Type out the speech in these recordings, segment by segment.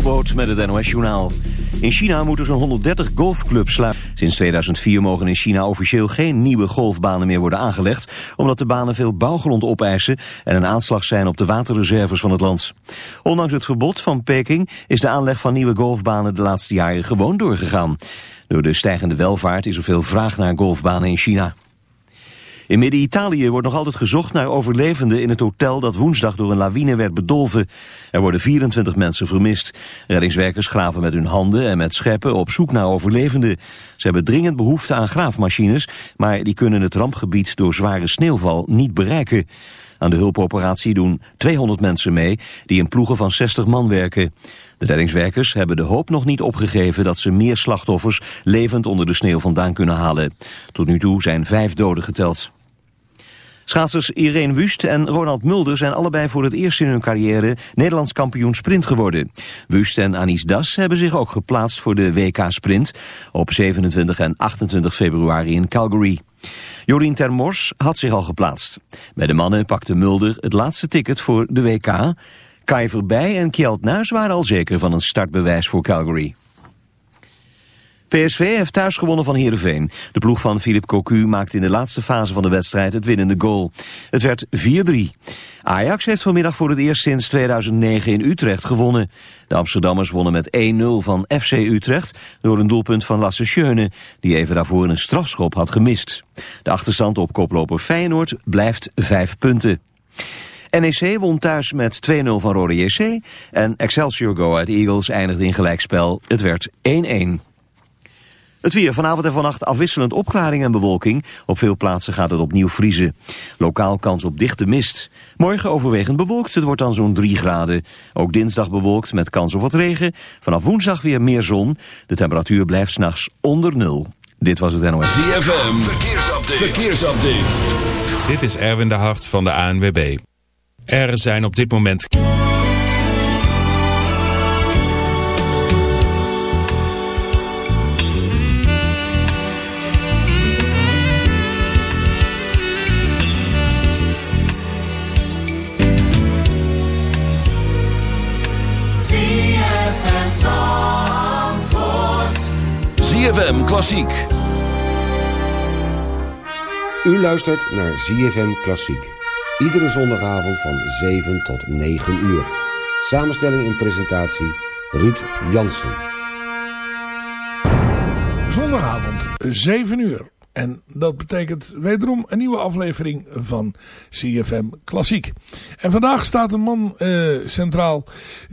Jobboot met het NOS Journaal. In China moeten zo'n 130 golfclubs sluiten. Sinds 2004 mogen in China officieel geen nieuwe golfbanen meer worden aangelegd... omdat de banen veel bouwgrond opeisen en een aanslag zijn op de waterreserves van het land. Ondanks het verbod van Peking is de aanleg van nieuwe golfbanen de laatste jaren gewoon doorgegaan. Door de stijgende welvaart is er veel vraag naar golfbanen in China. In Midden-Italië wordt nog altijd gezocht naar overlevenden in het hotel dat woensdag door een lawine werd bedolven. Er worden 24 mensen vermist. Reddingswerkers graven met hun handen en met scheppen op zoek naar overlevenden. Ze hebben dringend behoefte aan graafmachines, maar die kunnen het rampgebied door zware sneeuwval niet bereiken. Aan de hulpoperatie doen 200 mensen mee die in ploegen van 60 man werken. De reddingswerkers hebben de hoop nog niet opgegeven dat ze meer slachtoffers levend onder de sneeuw vandaan kunnen halen. Tot nu toe zijn vijf doden geteld. Schaatsers Irene Wust en Ronald Mulder zijn allebei voor het eerst in hun carrière Nederlands kampioen sprint geworden. Wust en Anis Das hebben zich ook geplaatst voor de WK Sprint op 27 en 28 februari in Calgary. Jorien Termors had zich al geplaatst. Bij de mannen pakte Mulder het laatste ticket voor de WK. Kai Verbij en Kjeld Nuis waren al zeker van een startbewijs voor Calgary. PSV heeft thuis gewonnen van Heerenveen. De ploeg van Philip Cocu maakte in de laatste fase van de wedstrijd het winnende goal. Het werd 4-3. Ajax heeft vanmiddag voor het eerst sinds 2009 in Utrecht gewonnen. De Amsterdammers wonnen met 1-0 van FC Utrecht door een doelpunt van Lasse Schöne, die even daarvoor een strafschop had gemist. De achterstand op koploper Feyenoord blijft 5 punten. NEC won thuis met 2-0 van Rode JC en Excelsior Go uit Eagles eindigde in gelijkspel. Het werd 1-1. Het weer vanavond en vannacht afwisselend opklaring en bewolking. Op veel plaatsen gaat het opnieuw vriezen. Lokaal kans op dichte mist. Morgen overwegend bewolkt, het wordt dan zo'n 3 graden. Ook dinsdag bewolkt met kans op wat regen. Vanaf woensdag weer meer zon. De temperatuur blijft s'nachts onder nul. Dit was het NOS. ZFM, verkeersupdate. verkeersupdate. Dit is Erwin de Hart van de ANWB. Er zijn op dit moment... ZFM Klassiek. U luistert naar ZFM Klassiek. Iedere zondagavond van 7 tot 9 uur. Samenstelling en presentatie Ruud Jansen. Zondagavond, 7 uur. En dat betekent wederom een nieuwe aflevering van CFM Klassiek. En vandaag staat een man uh, centraal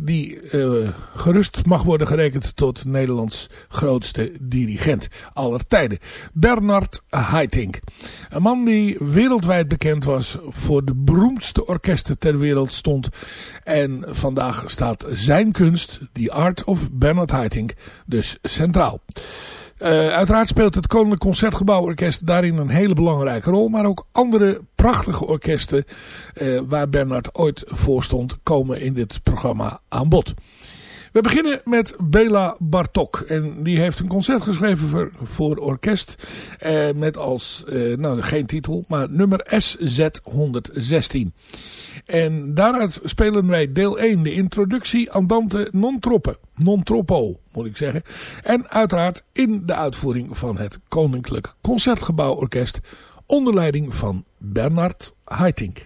die uh, gerust mag worden gerekend tot Nederlands grootste dirigent aller tijden. Bernard Haitink. Een man die wereldwijd bekend was voor de beroemdste orkesten ter wereld stond. En vandaag staat zijn kunst, The Art of Bernard Haitink, dus centraal. Uh, uiteraard speelt het Koninklijk Concertgebouworkest daarin een hele belangrijke rol. Maar ook andere prachtige orkesten uh, waar Bernard ooit voor stond komen in dit programma aan bod. We beginnen met Bela Bartok. En die heeft een concert geschreven voor, orkest. Eh, met als, eh, nou geen titel, maar nummer SZ116. En daaruit spelen wij deel 1, de introductie Andante non troppe. Non troppo, moet ik zeggen. En uiteraard in de uitvoering van het Koninklijk Concertgebouworkest. Onder leiding van Bernard Haitink.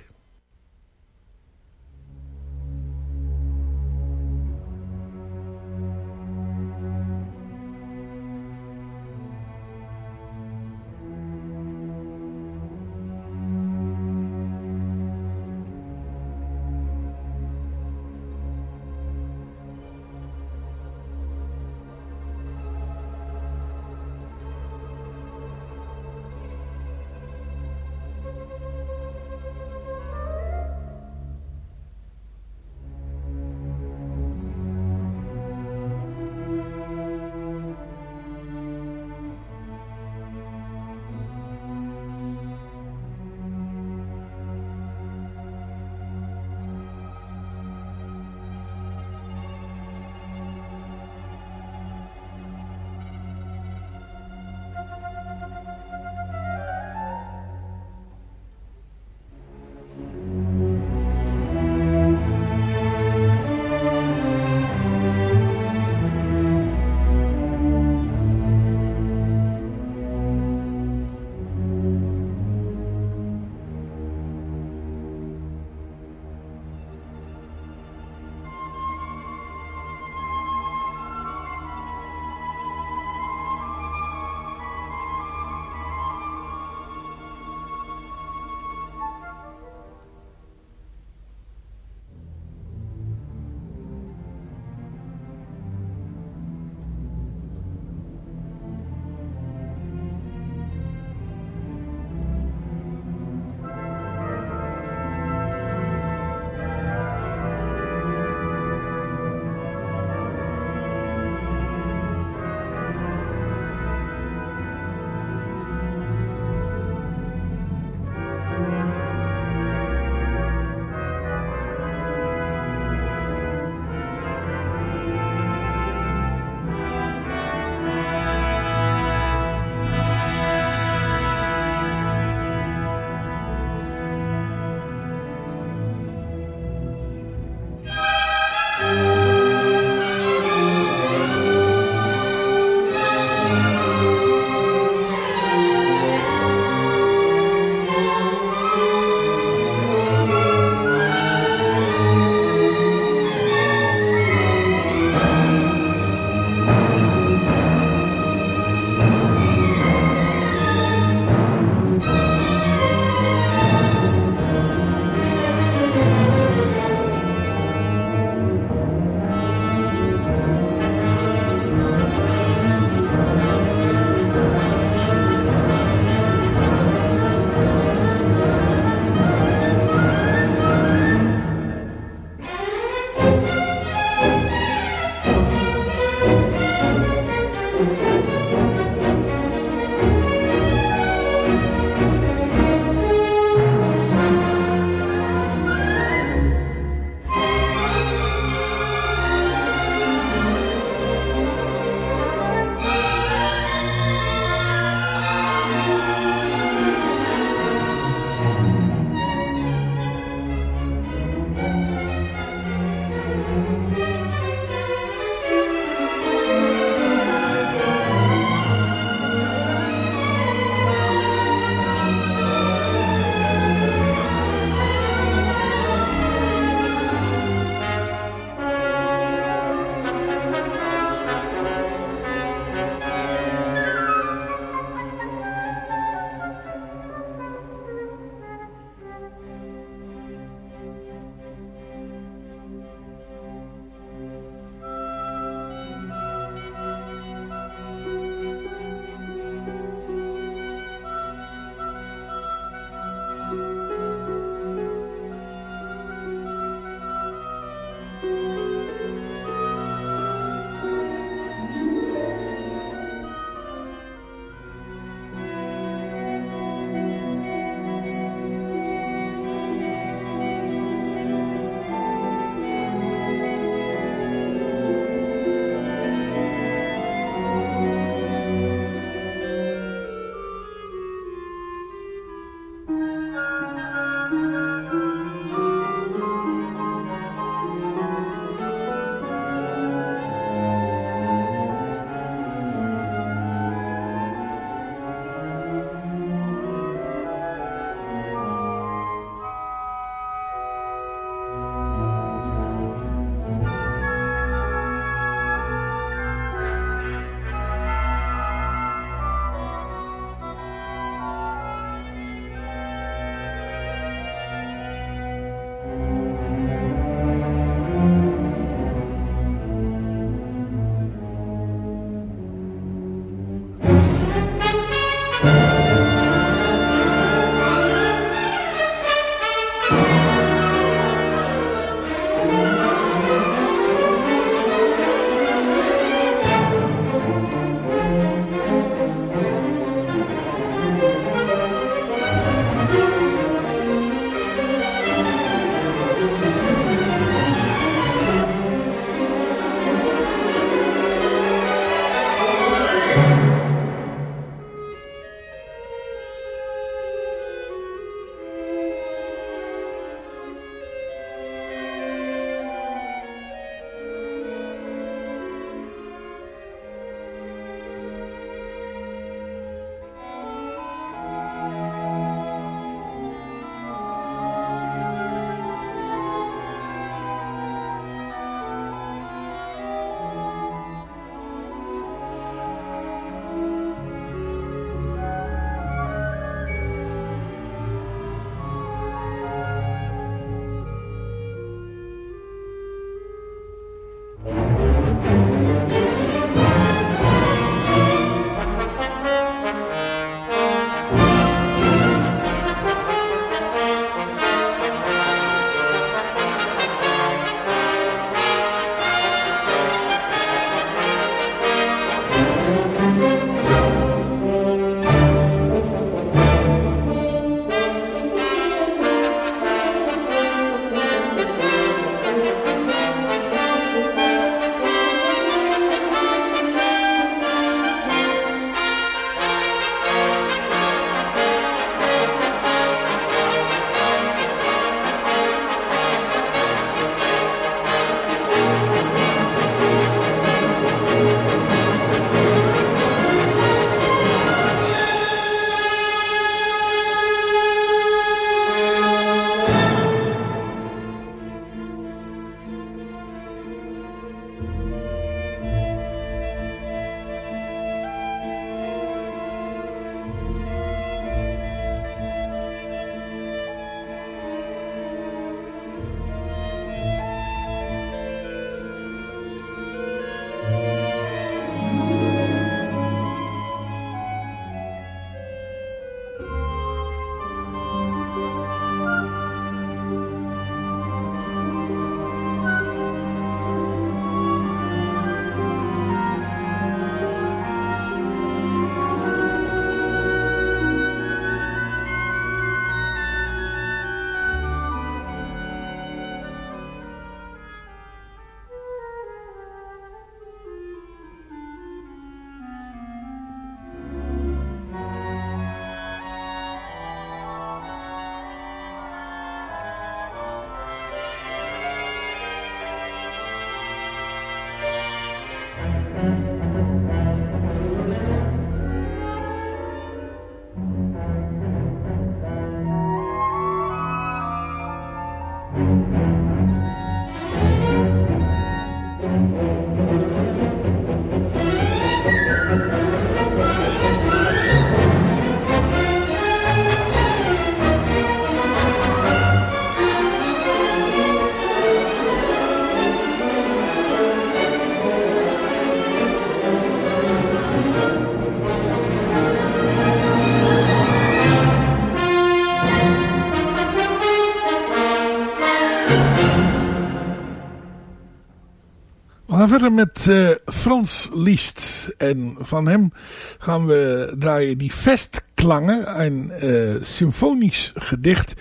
Verder met uh, Frans Liszt. En van hem gaan we draaien die Vestklangen. Een uh, symfonisch gedicht.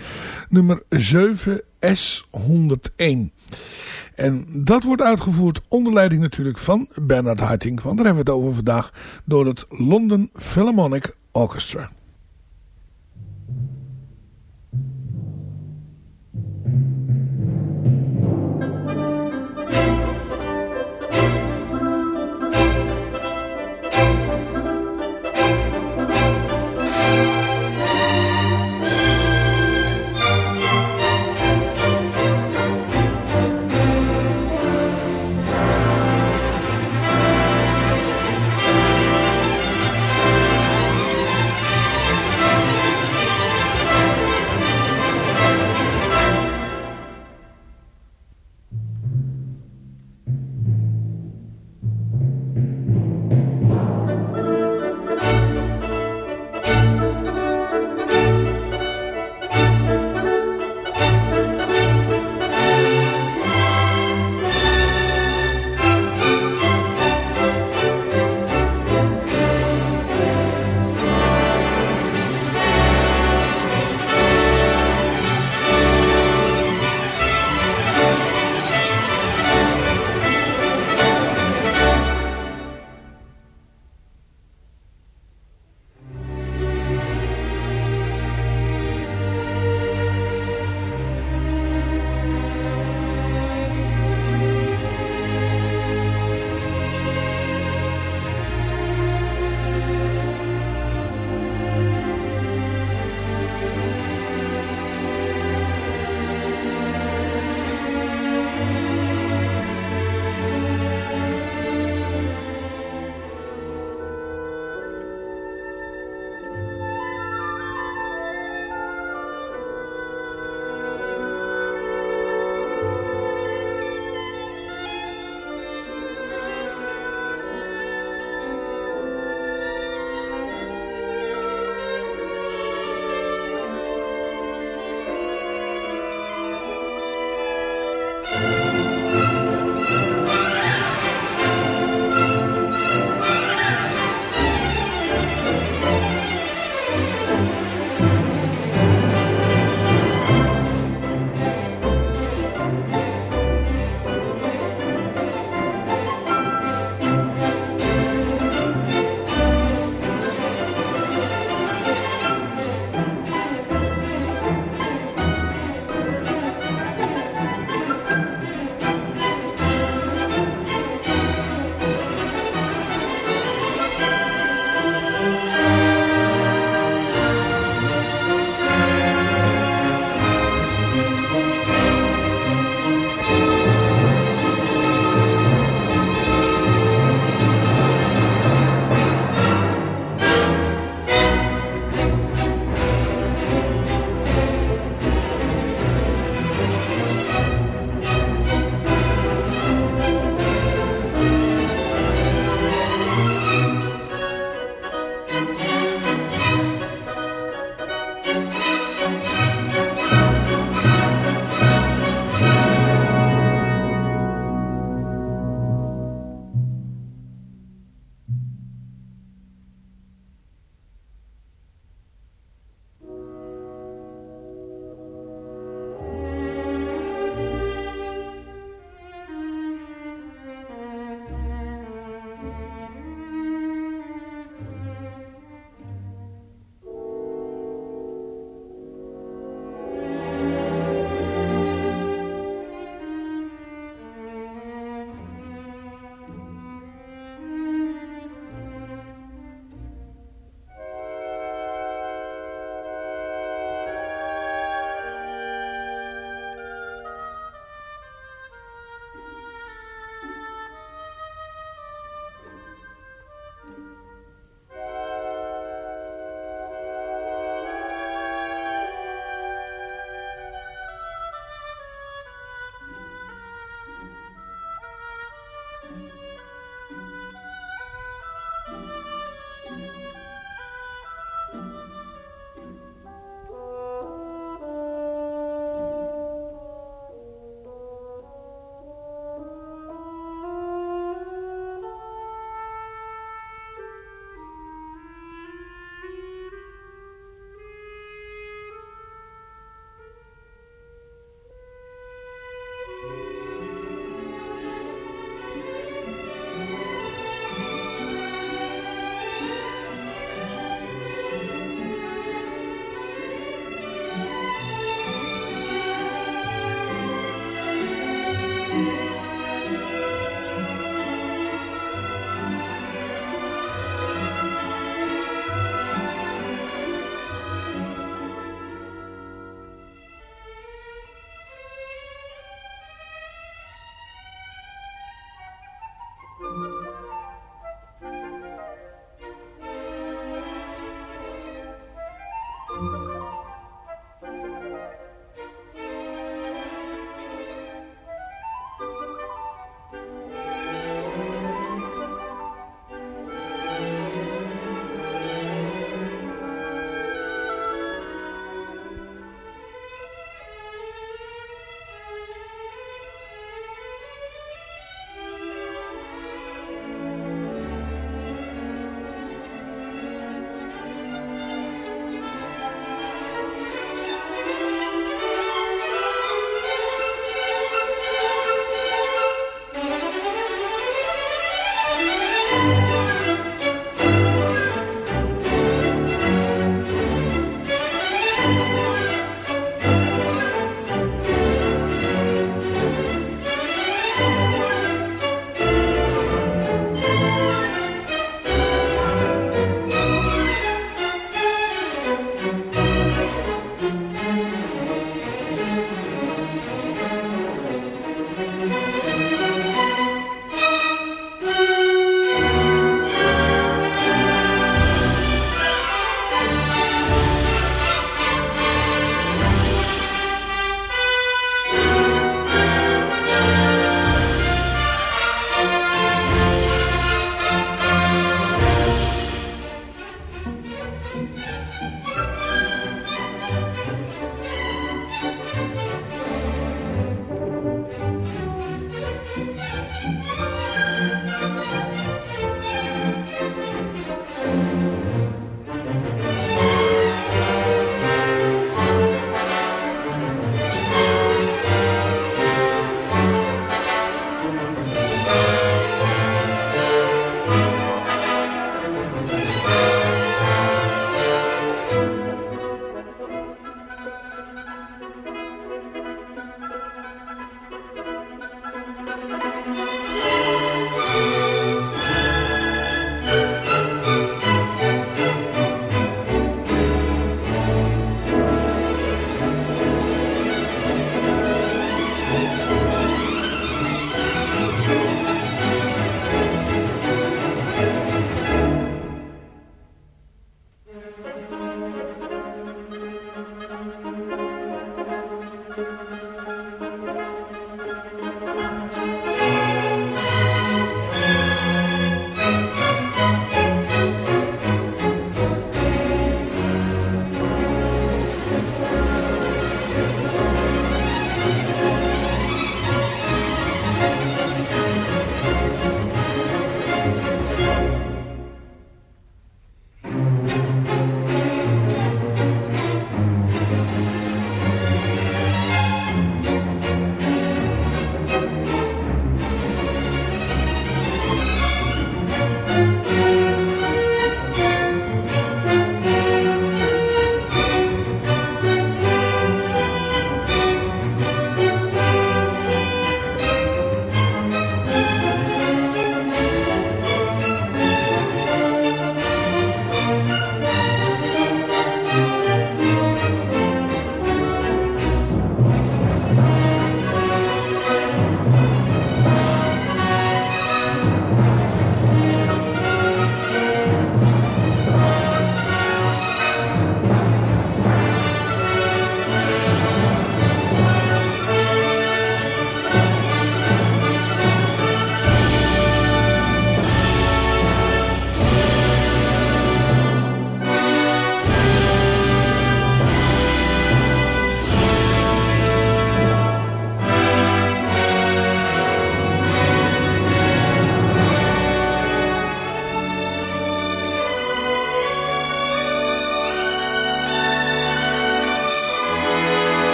Nummer 7 S101. En dat wordt uitgevoerd onder leiding natuurlijk van Bernard Haitink. Want daar hebben we het over vandaag. Door het London Philharmonic Orchestra.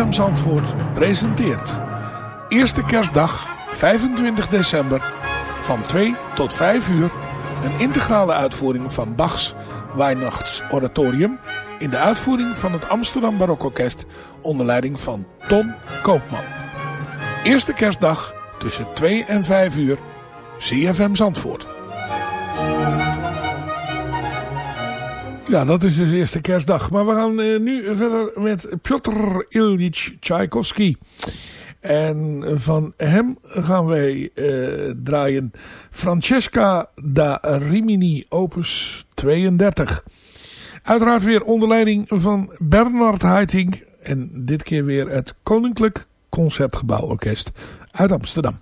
ZFM Zandvoort presenteert Eerste kerstdag 25 december van 2 tot 5 uur een integrale uitvoering van Bachs Weihnachtsoratorium in de uitvoering van het Amsterdam Barokorkest onder leiding van Ton Koopman. Eerste kerstdag tussen 2 en 5 uur ZFM Zandvoort. Ja, dat is dus eerste kerstdag. Maar we gaan uh, nu verder met Piotr Ilyich Tchaikovsky. En van hem gaan wij uh, draaien Francesca da Rimini, opus 32. Uiteraard weer onder leiding van Bernard Haitink. En dit keer weer het Koninklijk Concertgebouworkest uit Amsterdam.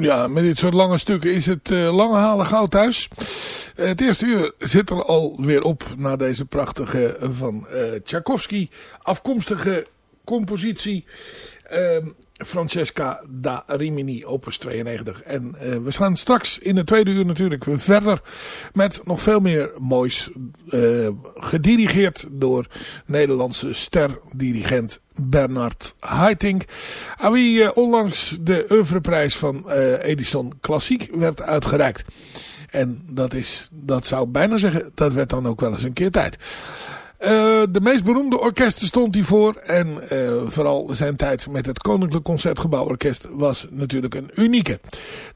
Ja, met dit soort lange stukken is het uh, lange halen gauw thuis. Uh, het eerste uur zit er alweer op na deze prachtige van uh, Tchaikovsky afkomstige compositie. Francesca da Rimini, opus 92. En uh, we gaan straks in het tweede uur natuurlijk verder met nog veel meer moois. Uh, gedirigeerd door Nederlandse sterdirigent Bernard Haitink. Aan wie uh, onlangs de oeuvreprijs van Edison Klassiek werd uitgereikt. En dat is, dat zou bijna zeggen, dat werd dan ook wel eens een keer tijd. Uh, de meest beroemde orkesten stond hij voor. En uh, vooral zijn tijd met het Koninklijk Concertgebouworkest was natuurlijk een unieke.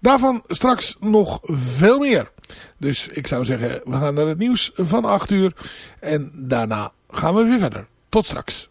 Daarvan straks nog veel meer. Dus ik zou zeggen, we gaan naar het nieuws van 8 uur. En daarna gaan we weer verder. Tot straks.